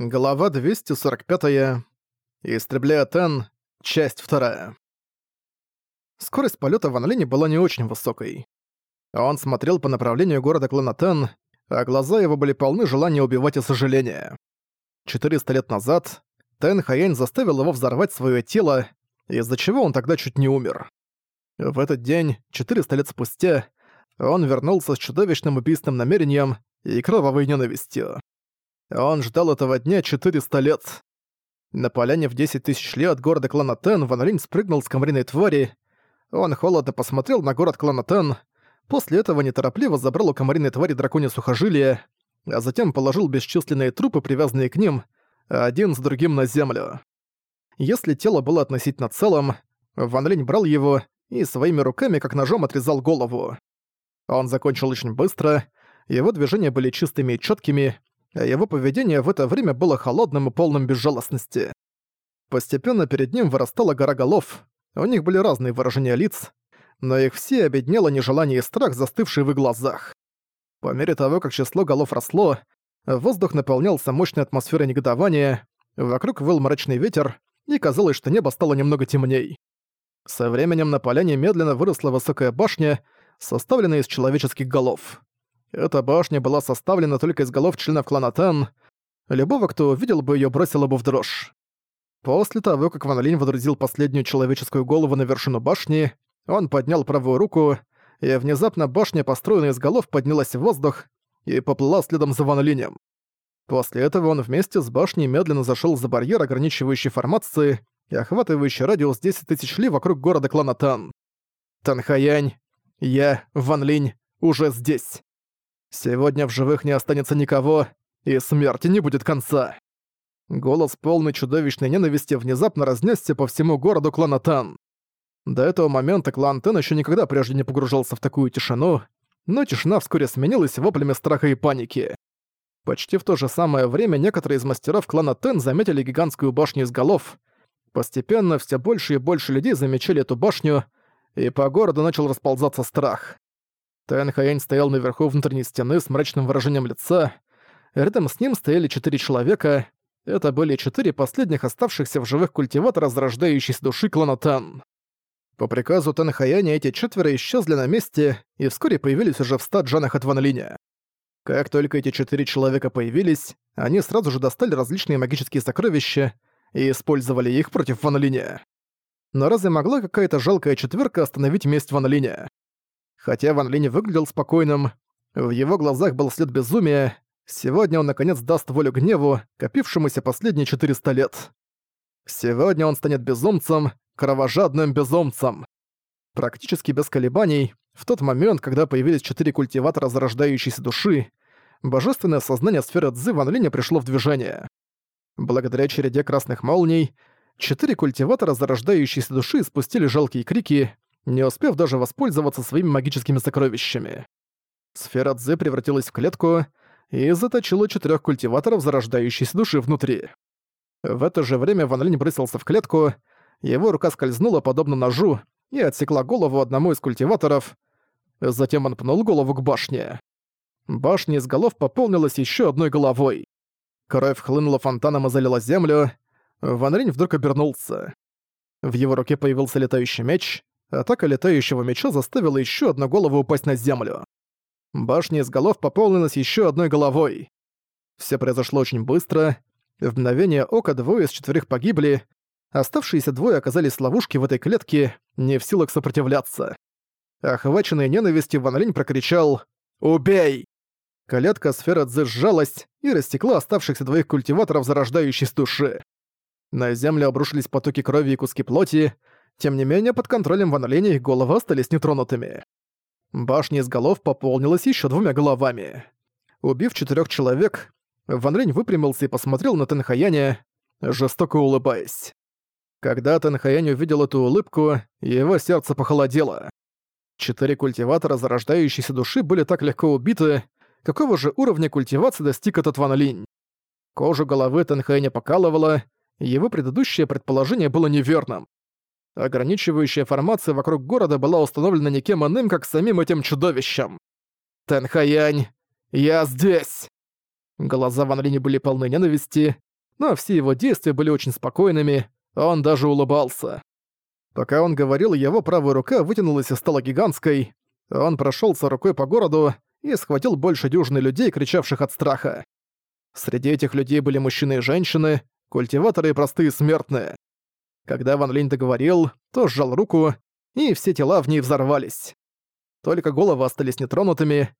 Глава 245. Истребляя Тен. Часть 2. Скорость полета Ван Лине была не очень высокой. Он смотрел по направлению города клана Тен, а глаза его были полны желания убивать и сожаления. 400 лет назад Тен Хаянь заставил его взорвать свое тело, из-за чего он тогда чуть не умер. В этот день, 400 лет спустя, он вернулся с чудовищным убийственным намерением и кровавой ненавистью. Он ждал этого дня 400 лет. На поляне в 10 тысяч лет от города клана Тен Ван Линь спрыгнул с комариной твари. Он холодно посмотрел на город клана Тен, после этого неторопливо забрал у комариной твари драконье сухожилие, а затем положил бесчисленные трупы, привязанные к ним, один с другим на землю. Если тело было относительно целым, Ван Линь брал его и своими руками как ножом отрезал голову. Он закончил очень быстро, его движения были чистыми и чёткими, а его поведение в это время было холодным и полным безжалостности. Постепенно перед ним вырастала гора голов, у них были разные выражения лиц, но их все объединяло нежелание и страх, застывший в их глазах. По мере того, как число голов росло, воздух наполнялся мощной атмосферой негодования, вокруг выл мрачный ветер, и казалось, что небо стало немного темней. Со временем на поляне медленно выросла высокая башня, составленная из человеческих голов. Эта башня была составлена только из голов членов клана Тан. Любого, кто увидел бы её, бросило бы в дрожь. После того, как Ван Линь водрузил последнюю человеческую голову на вершину башни, он поднял правую руку, и внезапно башня, построенная из голов, поднялась в воздух и поплыла следом за Ван Линем. После этого он вместе с башней медленно зашёл за барьер, ограничивающий формации и охватывающий радиус 10 тысяч ли вокруг города клана Тан. Танхаянь, я, Ван Линь, уже здесь. Сегодня в живых не останется никого, и смерти не будет конца. Голос полный чудовищной ненависти внезапно разнесся по всему городу клана Тан. До этого момента клан Тан еще никогда прежде не погружался в такую тишину, но тишина вскоре сменилась воплями страха и паники. Почти в то же самое время некоторые из мастеров клана Тен заметили гигантскую башню из голов. Постепенно все больше и больше людей замечали эту башню, и по городу начал расползаться страх. Тэн Хаянь стоял наверху внутренней стены с мрачным выражением лица. Рядом с ним стояли четыре человека. Это были четыре последних оставшихся в живых культиватора зарождающейся души клана Тан. По приказу Тэн Хаяня эти четверо исчезли на месте и вскоре появились уже в ста джанах от Ван Линя. Как только эти четыре человека появились, они сразу же достали различные магические сокровища и использовали их против Ван Линя. Но разве могла какая-то жалкая четверка остановить месть Ван Линя? Хотя Ван Линь выглядел спокойным, в его глазах был след безумия, сегодня он наконец даст волю гневу, копившемуся последние 400 лет. Сегодня он станет безумцем, кровожадным безумцем. Практически без колебаний, в тот момент, когда появились четыре культиватора зарождающейся души, божественное сознание сферы Цзы Ван Линя пришло в движение. Благодаря череде красных молний, четыре культиватора зарождающейся души спустили жалкие крики, не успев даже воспользоваться своими магическими сокровищами. Сфера Цзы превратилась в клетку и заточила четырёх культиваторов зарождающейся души внутри. В это же время Ван Линь бросился в клетку, его рука скользнула подобно ножу и отсекла голову одному из культиваторов, затем он пнул голову к башне. Башня из голов пополнилась ещё одной головой. Кровь хлынула фонтаном и залила землю. Ван Линь вдруг обернулся. В его руке появился летающий меч, Атака летающего меча заставила еще одну голову упасть на землю. Башня из голов пополнилась еще одной головой. Все произошло очень быстро. В мгновение ока двое из четверых погибли. Оставшиеся двое оказались в ловушке в этой клетке, не в силах сопротивляться. Охваченный ненавистью Ван Линь прокричал «Убей!». Клетка сфера Цзы сжалась и растекла оставшихся двоих культиваторов зарождающейся души. На землю обрушились потоки крови и куски плоти, тем не менее, под контролем Ван Линя их головы остались нетронутыми. Башня из голов пополнилась еще двумя головами. Убив четырех человек, Ван Линь выпрямился и посмотрел на Тэнхаяня, жестоко улыбаясь. Когда Тэнхаянь увидел эту улыбку, его сердце похолодело. Четыре культиватора зарождающейся души были так легко убиты, какого же уровня культивации достиг этот Ван Линь? Кожу головы Тэнхаэня покалывала, его предыдущее предположение было неверным. Ограничивающая формация вокруг города была установлена никем иным, как самим этим чудовищем. «Тэнхаянь, я здесь!» Глаза Ван Лини были полны ненависти, но все его действия были очень спокойными, он даже улыбался. Пока он говорил, его правая рука вытянулась и стала гигантской. Он прошелся рукой по городу и схватил больше дюжины людей, кричавших от страха. Среди этих людей были мужчины и женщины, культиваторы и простые смертные. Когда Ван Линь договорил, то сжал руку, и все тела в ней взорвались. Только головы остались нетронутыми.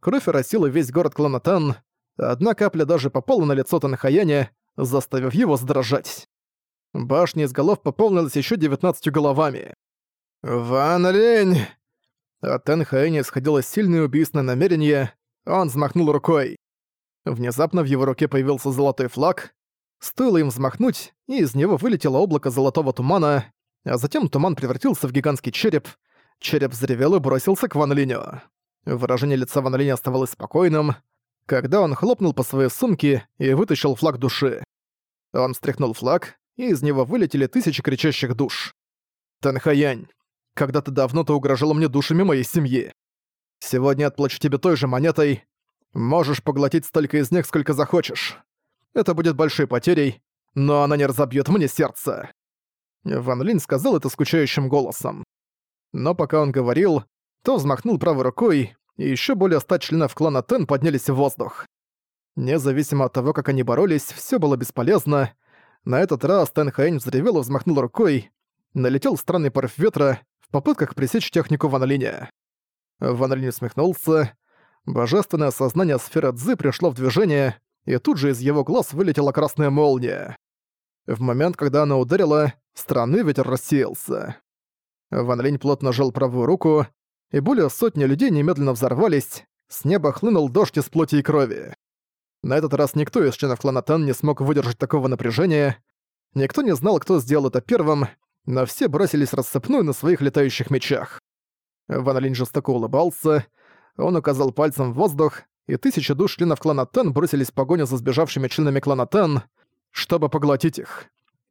Кровь оросила весь город Кланатан, одна капля даже попала на лицо Танхаяня, заставив его задрожать. Башня из голов пополнилась еще девятнадцатью головами. «Ван Линь!» От Танхаяня исходило сильное убийственное намерение, он взмахнул рукой. Внезапно в его руке появился золотой флаг. Стоило им взмахнуть, и из него вылетело облако золотого тумана, а затем туман превратился в гигантский череп. Череп взревел и бросился к Ван Линю. Выражение лица Ван Линя оставалось спокойным, когда он хлопнул по своей сумке и вытащил флаг души. Он встряхнул флаг, и из него вылетели тысячи кричащих душ. «Танхаянь, когда-то давно ты угрожала мне душами моей семьи. Сегодня отплачу тебе той же монетой, Можешь поглотить столько из них, сколько захочешь. Это будет большой потерей, но она не разобьет мне сердце». Ван Линь сказал это скучающим голосом. Но пока он говорил, то взмахнул правой рукой, и еще более ста членов клана Тен поднялись в воздух. Независимо от того, как они боролись, все было бесполезно. На этот раз Тен Хаэнь взревел и взмахнул рукой. Налетел странный порыв ветра в попытках пресечь технику Ван Линя. Ван Линь усмехнулся, Божественное сознание сферы Цзы пришло в движение, и тут же из его глаз вылетела красная молния. В момент, когда она ударила, странный ветер рассеялся. Ван Линь плотно жал правую руку, и более сотни людей немедленно взорвались, с неба хлынул дождь из плоти и крови. На этот раз никто из членов клана Тан не смог выдержать такого напряжения. Никто не знал, кто сделал это первым, но все бросились рассыпную на своих летающих мечах. Ван Линь жестоко улыбался, он указал пальцем в воздух, и тысячи душ членов клана Тен бросились в погоню за сбежавшими членами клана Тен, чтобы поглотить их.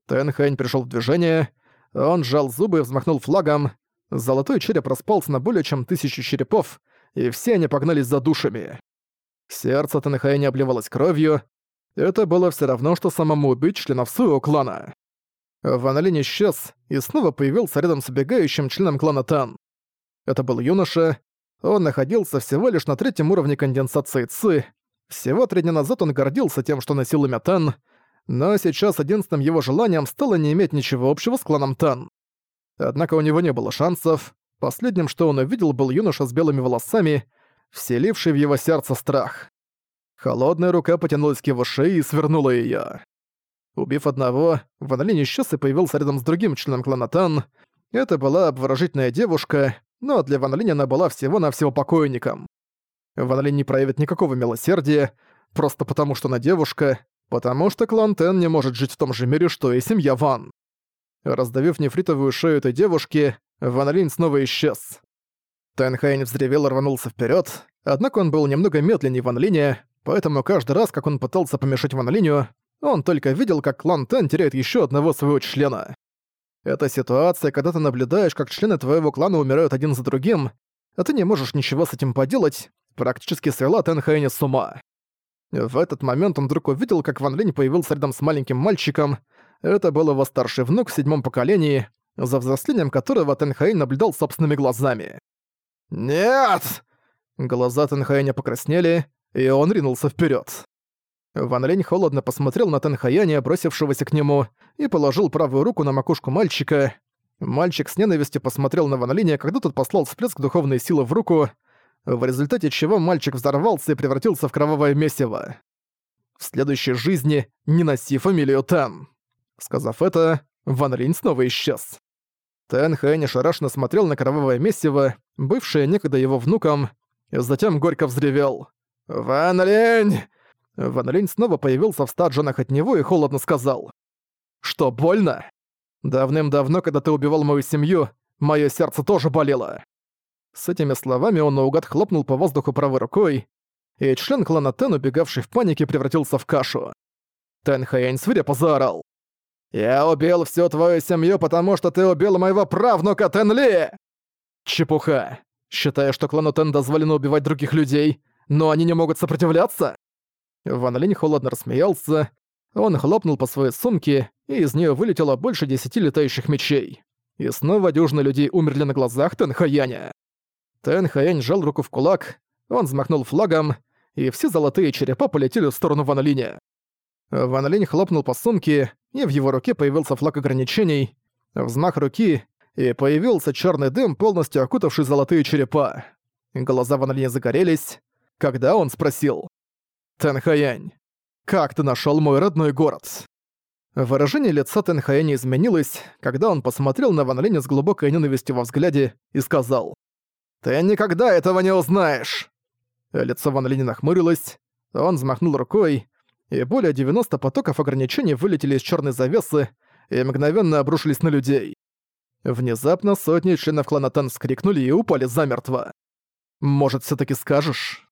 Тен Хэнь пришел в движение, он сжал зубы и взмахнул флагом, золотой череп распался на более чем тысячу черепов, и все они погнались за душами. Сердце Тен Хэня обливалось кровью, это было все равно, что самому убить членов своего клана. Ван Линь исчез и снова появился рядом с убегающим членом клана Тан. Это был юноша, он находился всего лишь на третьем уровне конденсации ЦИ. Всего три дня назад он гордился тем, что носил имя Тан, но сейчас единственным его желанием стало не иметь ничего общего с кланом Тан. Однако у него не было шансов. Последним, что он увидел, был юноша с белыми волосами, вселивший в его сердце страх. Холодная рука потянулась к его шее и свернула её. Убив одного, Ван Линь исчез и появился рядом с другим членом клана Тан. Это была обворожительная девушка, но для Ван Линь она была всего-навсего покойником. Ван Линь не проявит никакого милосердия, просто потому что она девушка, потому что клан Тен не может жить в том же мире, что и семья Ван. Раздавив нефритовую шею этой девушки, Ван Линь снова исчез. Тэн Хайн взревел и рванулся вперед, однако он был немного медленнее Ван Линя, поэтому каждый раз, как он пытался помешать Ван Линю, он только видел, как клан Тен теряет еще одного своего члена. Это ситуация, когда ты наблюдаешь, как члены твоего клана умирают один за другим, а ты не можешь ничего с этим поделать, практически свела Тенхайни с ума. В этот момент он вдруг увидел, как Ван Линь появился рядом с маленьким мальчиком. Это был его старший внук в седьмом поколении, за взрослением которого Тенхайн наблюдал собственными глазами. «Нет!» Глаза Тенхайня покраснели, и он ринулся вперед. Ван Лень холодно посмотрел на Тэнхаяня, бросившегося к нему, и положил правую руку на макушку мальчика. Мальчик с ненавистью посмотрел на Ван Линя, когда тот послал всплеск духовной силы в руку, в результате чего мальчик взорвался и превратился в кровавое месиво. В следующей жизни не носи фамилию Тэн. Сказав это, Ван Линь снова исчез. Тэн Хэнь ошарашенно смотрел на кровавое месиво, бывшее некогда его внуком, и затем горько взревел. «Ван Линь! Ван Линь снова появился в ста джанах от него и холодно сказал. «Что, больно? Давным-давно, когда ты убивал мою семью, мое сердце тоже болело». С этими словами он наугад хлопнул по воздуху правой рукой, и член клана Тен, убегавший в панике, превратился в кашу. Тен Хаянь свирепо заорал. «Я убил всю твою семью, потому что ты убил моего правнука Тен Ли!» «Чепуха. Считаешь, что клану Тен дозволено убивать других людей, но они не могут сопротивляться?» Ван Линь холодно рассмеялся. Он хлопнул по своей сумке, и из нее вылетело больше десяти летающих мечей. И снова дюжины людей умерли на глазах Тэнхаяня. Тэнхаянь сжал руку в кулак, он взмахнул флагом, и все золотые черепа полетели в сторону Ван Линя. Ван Линь хлопнул по сумке, и в его руке появился флаг ограничений, взмах руки, и появился черный дым, полностью окутавший золотые черепа. Глаза Ван Линя загорелись, когда он спросил. «Тэнхаянь, как ты нашел мой родной город?» Выражение лица Тэнхаэня изменилось, когда он посмотрел на Ван Линя с глубокой ненавистью во взгляде и сказал. «Ты никогда этого не узнаешь!» Лицо Ван Линя нахмурилось, он взмахнул рукой, и более 90 потоков ограничений вылетели из черной завесы и мгновенно обрушились на людей. Внезапно сотни членов клана Тан вскрикнули и упали замертво. «Может, все таки скажешь?»